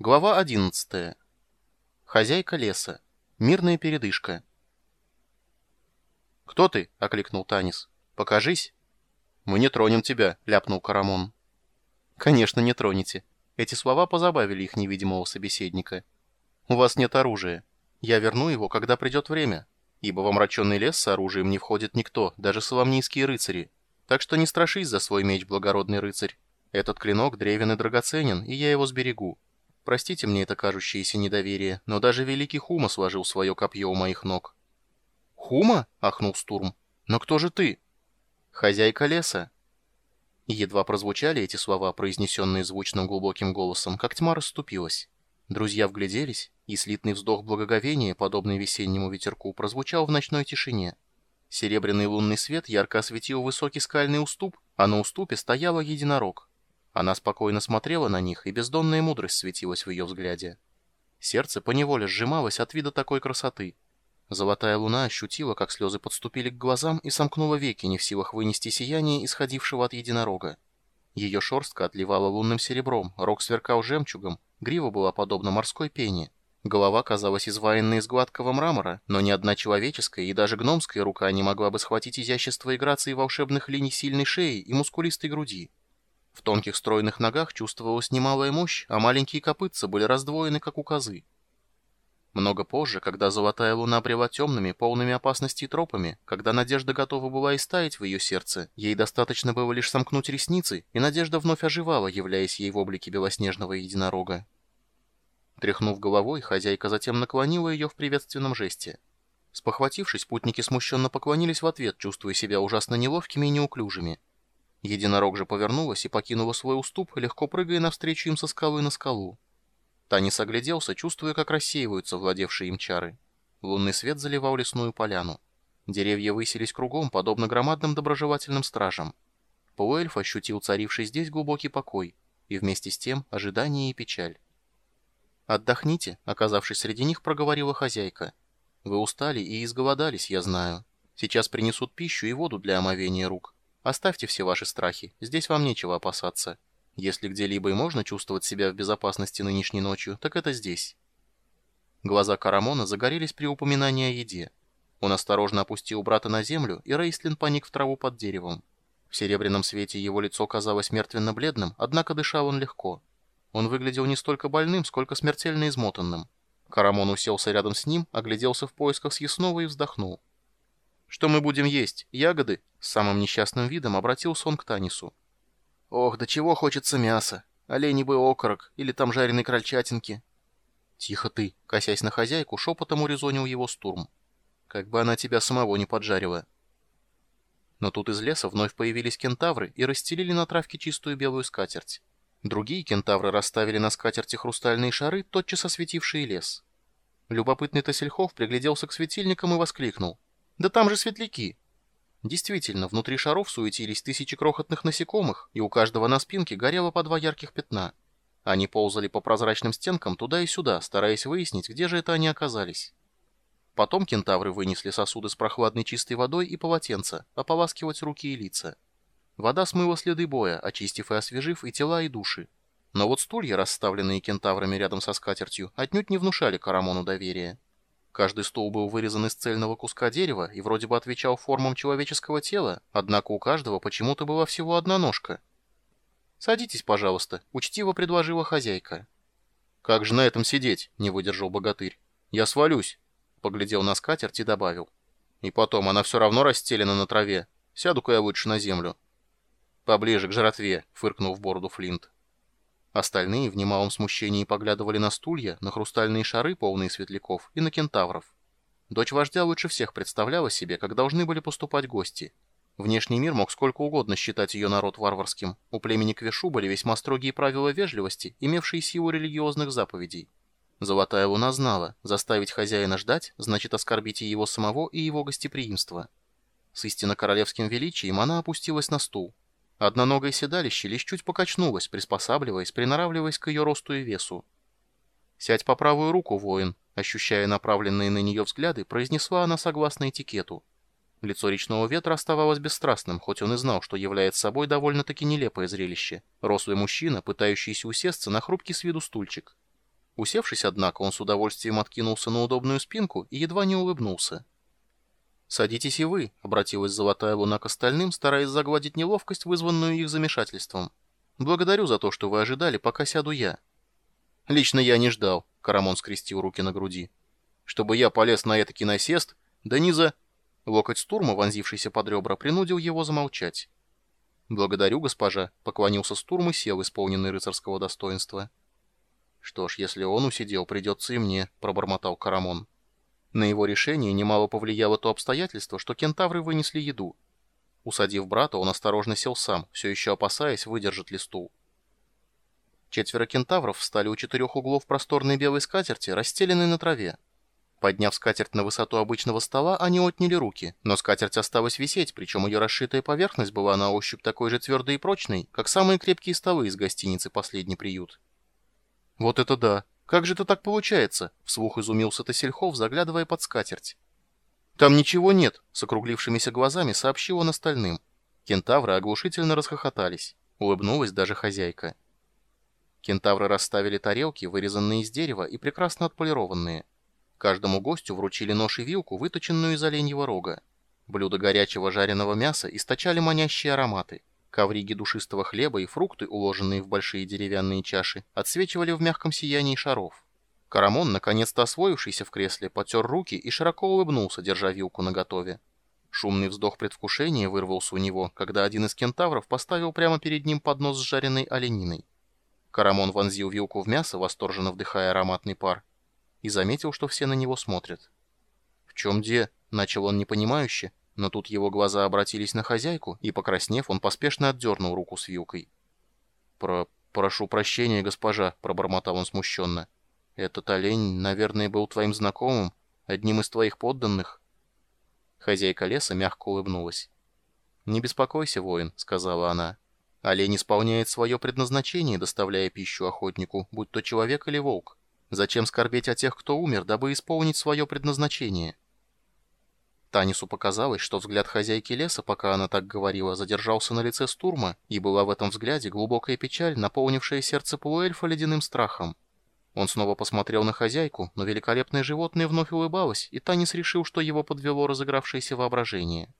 Глава 11. Хозяйка леса. Мирная передышка. «Кто ты?» — окликнул Танис. «Покажись». «Мы не тронем тебя», — ляпнул Карамон. «Конечно, не тронете». Эти слова позабавили их невидимого собеседника. «У вас нет оружия. Я верну его, когда придет время, ибо в омраченный лес с оружием не входит никто, даже соломнийские рыцари. Так что не страшись за свой меч, благородный рыцарь. Этот клинок древен и драгоценен, и я его сберегу. Простите мне это кажущееся недоверие, но даже великий Хума сложил свое копье у моих ног. «Хума?» — ахнул Стурм. «Но кто же ты?» «Хозяйка леса». Едва прозвучали эти слова, произнесенные звучным глубоким голосом, как тьма расступилась. Друзья вгляделись, и слитный вздох благоговения, подобный весеннему ветерку, прозвучал в ночной тишине. Серебряный лунный свет ярко осветил высокий скальный уступ, а на уступе стояла единорог. Она спокойно смотрела на них, и бездонная мудрость светилась в ее взгляде. Сердце поневоле сжималось от вида такой красоты. Золотая луна ощутила, как слезы подступили к глазам и сомкнула веки, не в силах вынести сияние, исходившего от единорога. Ее шерстка отливала лунным серебром, рог сверкал жемчугом, грива была подобна морской пене. Голова казалась изваянной из гладкого мрамора, но ни одна человеческая и даже гномская рука не могла бы схватить изящество и грации волшебных линий сильной шеи и мускулистой груди. В тонких стройных ногах чувствовалась немалая мощь, а маленькие копытца были раздвоены, как у козы. Много позже, когда золотая луна брела темными, полными опасностей тропами, когда надежда готова была истаять в ее сердце, ей достаточно было лишь сомкнуть ресницы, и надежда вновь оживала, являясь ей в облике белоснежного единорога. Тряхнув головой, хозяйка затем наклонила ее в приветственном жесте. Спохватившись, путники смущенно поклонились в ответ, чувствуя себя ужасно неловкими и неуклюжими. Единорог же повернулась и покинула свой уступ, легко прыгая навстречу им со скалы на скалу. Танис огляделся, чувствуя, как рассеиваются владевшие им чары. Лунный свет заливал лесную поляну. Деревья высились кругом, подобно громадным доброжелательным стражам. Полуэльф ощутил царивший здесь глубокий покой, и вместе с тем ожидание и печаль. «Отдохните», — оказавшись среди них, проговорила хозяйка. «Вы устали и изголодались, я знаю. Сейчас принесут пищу и воду для омовения рук. Оставьте все ваши страхи, здесь вам нечего опасаться. Если где-либо и можно чувствовать себя в безопасности нынешней ночью, так это здесь». Глаза Карамона загорелись при упоминании о еде. Он осторожно опустил брата на землю, и Рейслин паник в траву под деревом. В серебряном свете его лицо казалось мертвенно-бледным, однако дышал он легко. Он выглядел не столько больным, сколько смертельно измотанным. Карамон уселся рядом с ним, огляделся в поисках съестного и вздохнул. «Что мы будем есть? Ягоды?» С самым несчастным видом обратился он к Танису. «Ох, до чего хочется мяса! Оленей бы окорок, или там жареной крольчатинки!» «Тихо ты!» — косясь на хозяйку, шепотом урезонил его Стурм. «Как бы она тебя самого не поджарила!» Но тут из леса вновь появились кентавры и расстелили на травке чистую белую скатерть. Другие кентавры расставили на скатерти хрустальные шары, тотчас осветившие лес. Любопытный Тасельхов пригляделся к светильникам и воскликнул. Да там же светляки. Действительно, внутри шаров суетились тысячи крохотных насекомых, и у каждого на спинке горело по два ярких пятна. Они ползали по прозрачным стенкам туда и сюда, стараясь выяснить, где же это они оказались. Потом кентавры вынесли сосуды с прохладной чистой водой и полотенца, ополаскивать руки и лица. Вода смыла следы боя, очистив и освежив и тела, и души. Но вот стулья, расставленные кентаврами рядом со скатертью, отнюдь не внушали Карамону доверия. Каждый стул был вырезан из цельного куска дерева и вроде бы отвечал формам человеческого тела, однако у каждого почему-то была всего одна ножка. «Садитесь, пожалуйста», — учтиво предложила хозяйка. «Как же на этом сидеть?» — не выдержал богатырь. «Я свалюсь», — поглядел на скатерть и добавил. «И потом, она все равно расстелена на траве. Сяду-ка я лучше на землю». «Поближе к жратве», — фыркнул в бороду Флинт. Остальные в немалом смущении поглядывали на стулья, на хрустальные шары, полные светляков, и на кентавров. Дочь вождя лучше всех представляла себе, как должны были поступать гости. Внешний мир мог сколько угодно считать ее народ варварским. У племени Квешу были весьма строгие правила вежливости, имевшие силу религиозных заповедей. Золотая луна знала, заставить хозяина ждать, значит оскорбить и его самого, и его гостеприимство. С истинно королевским величием она опустилась на стул, Одноногое седалище лишь чуть покачнулось, приспосабливаясь, приноравливаясь к ее росту и весу. «Сядь по правую руку, воин», ощущая направленные на нее взгляды, произнесла она согласно этикету. Лицо речного ветра оставалось бесстрастным, хоть он и знал, что является собой довольно-таки нелепое зрелище. Рослый мужчина, пытающийся усесться на хрупкий с виду стульчик. Усевшись, однако, он с удовольствием откинулся на удобную спинку и едва не улыбнулся. «Садитесь и вы», — обратилась Золотая Луна к остальным, стараясь загладить неловкость, вызванную их замешательством. «Благодарю за то, что вы ожидали, пока сяду я». «Лично я не ждал», — Карамон скрестил руки на груди. «Чтобы я полез на этакий насест, да не за...» Локоть Стурма, вонзившийся под ребра, принудил его замолчать. «Благодарю, госпожа», — поклонился Стурм и сел, исполненный рыцарского достоинства. «Что ж, если он усидел, придется и мне», — пробормотал Карамон. На его решение немало повлияло то обстоятельство, что кентавры вынесли еду. Усадив брата, он осторожно сел сам, все еще опасаясь, выдержит ли стул. Четверо кентавров встали у четырех углов просторной белой скатерти, расстеленной на траве. Подняв скатерть на высоту обычного стола, они отняли руки, но скатерть осталась висеть, причем ее расшитая поверхность была на ощупь такой же твердой и прочной, как самые крепкие столы из гостиницы «Последний приют». «Вот это да! Как же это так получается?» — вслух изумился Тосельхов, заглядывая под скатерть. «Там ничего нет», — с округлившимися глазами сообщил он остальным. Кентавры оглушительно расхохотались. Улыбнулась даже хозяйка. Кентавры расставили тарелки, вырезанные из дерева и прекрасно отполированные. Каждому гостю вручили нож и вилку, выточенную из оленьего рога. Блюда горячего жареного мяса источали манящие ароматы. Ковриги душистого хлеба и фрукты, уложенные в большие деревянные чаши, отсвечивали в мягком сиянии шаров. Карамон, наконец-то освоившийся в кресле, потер руки и широко улыбнулся, держа вилку наготове. Шумный вздох предвкушения вырвался у него, когда один из кентавров поставил прямо перед ним поднос с жареной олениной. Карамон вонзил вилку в мясо, восторженно вдыхая ароматный пар, и заметил, что все на него смотрят. «В чем де?» — начал он непонимающе, но тут его глаза обратились на хозяйку, и, покраснев, он поспешно отдернул руку с вилкой. «Про... прошу прощения, госпожа», — пробормотал он смущенно. «Этот олень, наверное, был твоим знакомым, одним из твоих подданных». Хозяйка леса мягко улыбнулась. «Не беспокойся, воин», — сказала она. «Олень исполняет свое предназначение, доставляя пищу охотнику, будь то человек или волк. Зачем скорбеть о тех, кто умер, дабы исполнить свое предназначение? Танису показалось, что взгляд хозяйки леса, пока она так говорила, задержался на лице Стурма, и была в этом взгляде глубокая печаль, наполнившая сердце полуэльфа ледяным страхом. Он снова посмотрел на хозяйку, но великолепное животное вновь улыбалось, и Танис решил, что его подвело разыгравшееся воображение.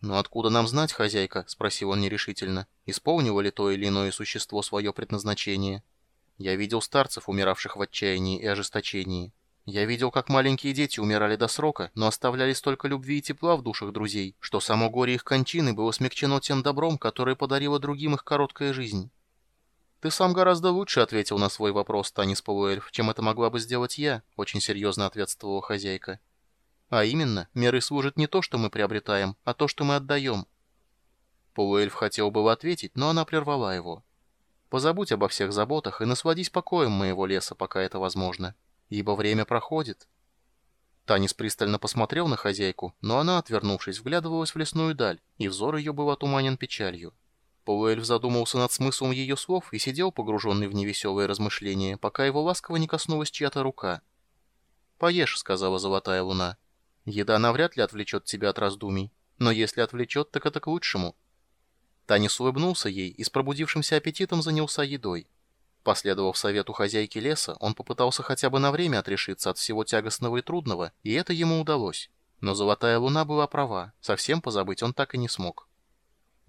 «Но откуда нам знать, хозяйка?» — спросил он нерешительно. «Исполнило ли то или иное существо свое предназначение?» Я видел старцев, умиравших в отчаянии и ожесточении. Я видел, как маленькие дети умирали до срока, но оставляли столько любви и тепла в душах друзей, что само горе их кончины было смягчено тем добром, которое подарило другим их короткая жизнь. «Ты сам гораздо лучше ответил на свой вопрос, Танис Полуэльф, чем это могла бы сделать я», — очень серьезно ответствовала хозяйка. «А именно, меры служат не то, что мы приобретаем, а то, что мы отдаем». Полуэльф хотел было ответить, но она прервала его. Позабудь обо всех заботах и насладись покоем моего леса, пока это возможно, ибо время проходит». Танис пристально посмотрел на хозяйку, но она, отвернувшись, вглядывалась в лесную даль, и взор ее был отуманен печалью. Полуэльф задумался над смыслом ее слов и сидел, погруженный в невеселые размышления, пока его ласково не коснулась чья-то рука. «Поешь», — сказала Золотая Луна. «Еда навряд ли отвлечет тебя от раздумий, но если отвлечет, так это к лучшему». Танис улыбнулся ей и с пробудившимся аппетитом занялся едой. Последовав совету хозяйки леса, он попытался хотя бы на время отрешиться от всего тягостного и трудного, и это ему удалось. Но Золотая Луна была права, совсем позабыть он так и не смог.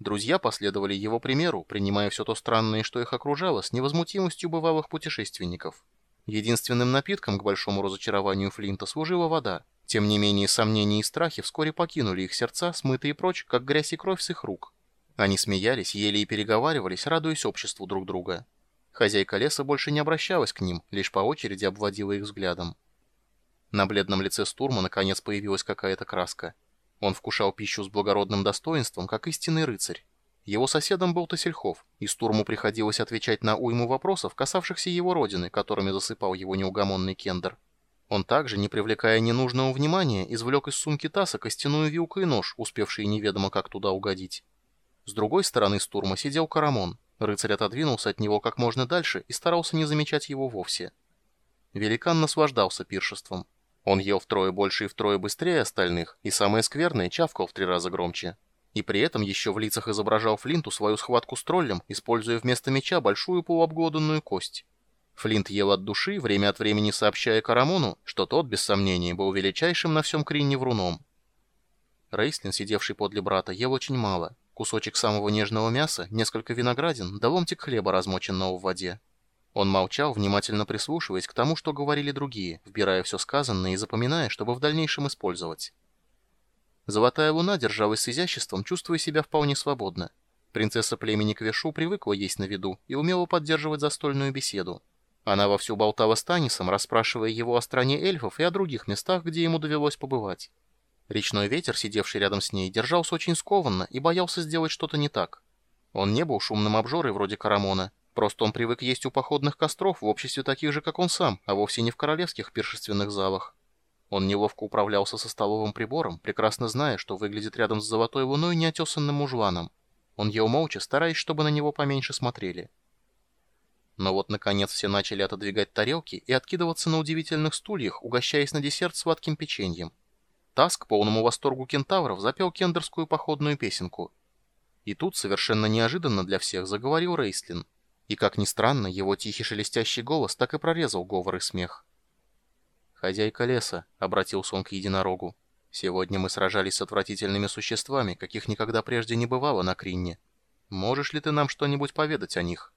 Друзья последовали его примеру, принимая все то странное, что их окружало, с невозмутимостью бывалых путешественников. Единственным напитком к большому разочарованию Флинта служила вода. Тем не менее, сомнения и страхи вскоре покинули их сердца, смытые прочь, как грязь и кровь с их рук. Они смеялись, ели и переговаривались, радуясь обществу друг друга. Хозяйка леса больше не обращалась к ним, лишь по очереди обводила их взглядом. На бледном лице Стурма наконец появилась какая-то краска. Он вкушал пищу с благородным достоинством, как истинный рыцарь. Его соседом был Тосельхов, и Стурму приходилось отвечать на уйму вопросов, касавшихся его родины, которыми засыпал его неугомонный кендер. Он также, не привлекая ненужного внимания, извлек из сумки Таса костяную вилку и нож, успевший неведомо как туда угодить. С другой стороны стурма сидел Карамон. Рыцарь отодвинулся от него как можно дальше и старался не замечать его вовсе. Великан наслаждался пиршеством. Он ел втрое больше и втрое быстрее остальных, и самое скверное, чавкал в три раза громче. И при этом еще в лицах изображал Флинту свою схватку с троллем, используя вместо меча большую полуобглоданную кость. Флинт ел от души, время от времени сообщая Карамону, что тот, без сомнения, был величайшим на всем Кринне вруном. Рейслин, сидевший подле брата, ел очень мало. Кусочек самого нежного мяса, несколько виноградин, да ломтик хлеба, размоченного в воде. Он молчал, внимательно прислушиваясь к тому, что говорили другие, вбирая все сказанное и запоминая, чтобы в дальнейшем использовать. Золотая луна держалась с изяществом, чувствуя себя вполне свободно. Принцесса племени Квешу привыкла есть на виду и умела поддерживать застольную беседу. Она вовсю болтала с Танисом, расспрашивая его о стране эльфов и о других местах, где ему довелось побывать. Речной ветер, сидевший рядом с ней, держался очень скованно и боялся сделать что-то не так. Он не был шумным обжорой вроде Карамона, просто он привык есть у походных костров в обществе таких же, как он сам, а вовсе не в королевских пиршественных залах. Он неловко управлялся со столовым прибором, прекрасно зная, что выглядит рядом с золотой луной неотесанным мужланом. Он ел молча, стараясь, чтобы на него поменьше смотрели. Но вот, наконец, все начали отодвигать тарелки и откидываться на удивительных стульях, угощаясь на десерт сладким печеньем. Таск, полному восторгу кентавров, запел кендерскую походную песенку. И тут, совершенно неожиданно для всех, заговорил Рейслин. И, как ни странно, его тихий шелестящий голос так и прорезал говор и смех. «Хозяйка леса», — обратился он к единорогу, — «сегодня мы сражались с отвратительными существами, каких никогда прежде не бывало на Кринне. Можешь ли ты нам что-нибудь поведать о них?»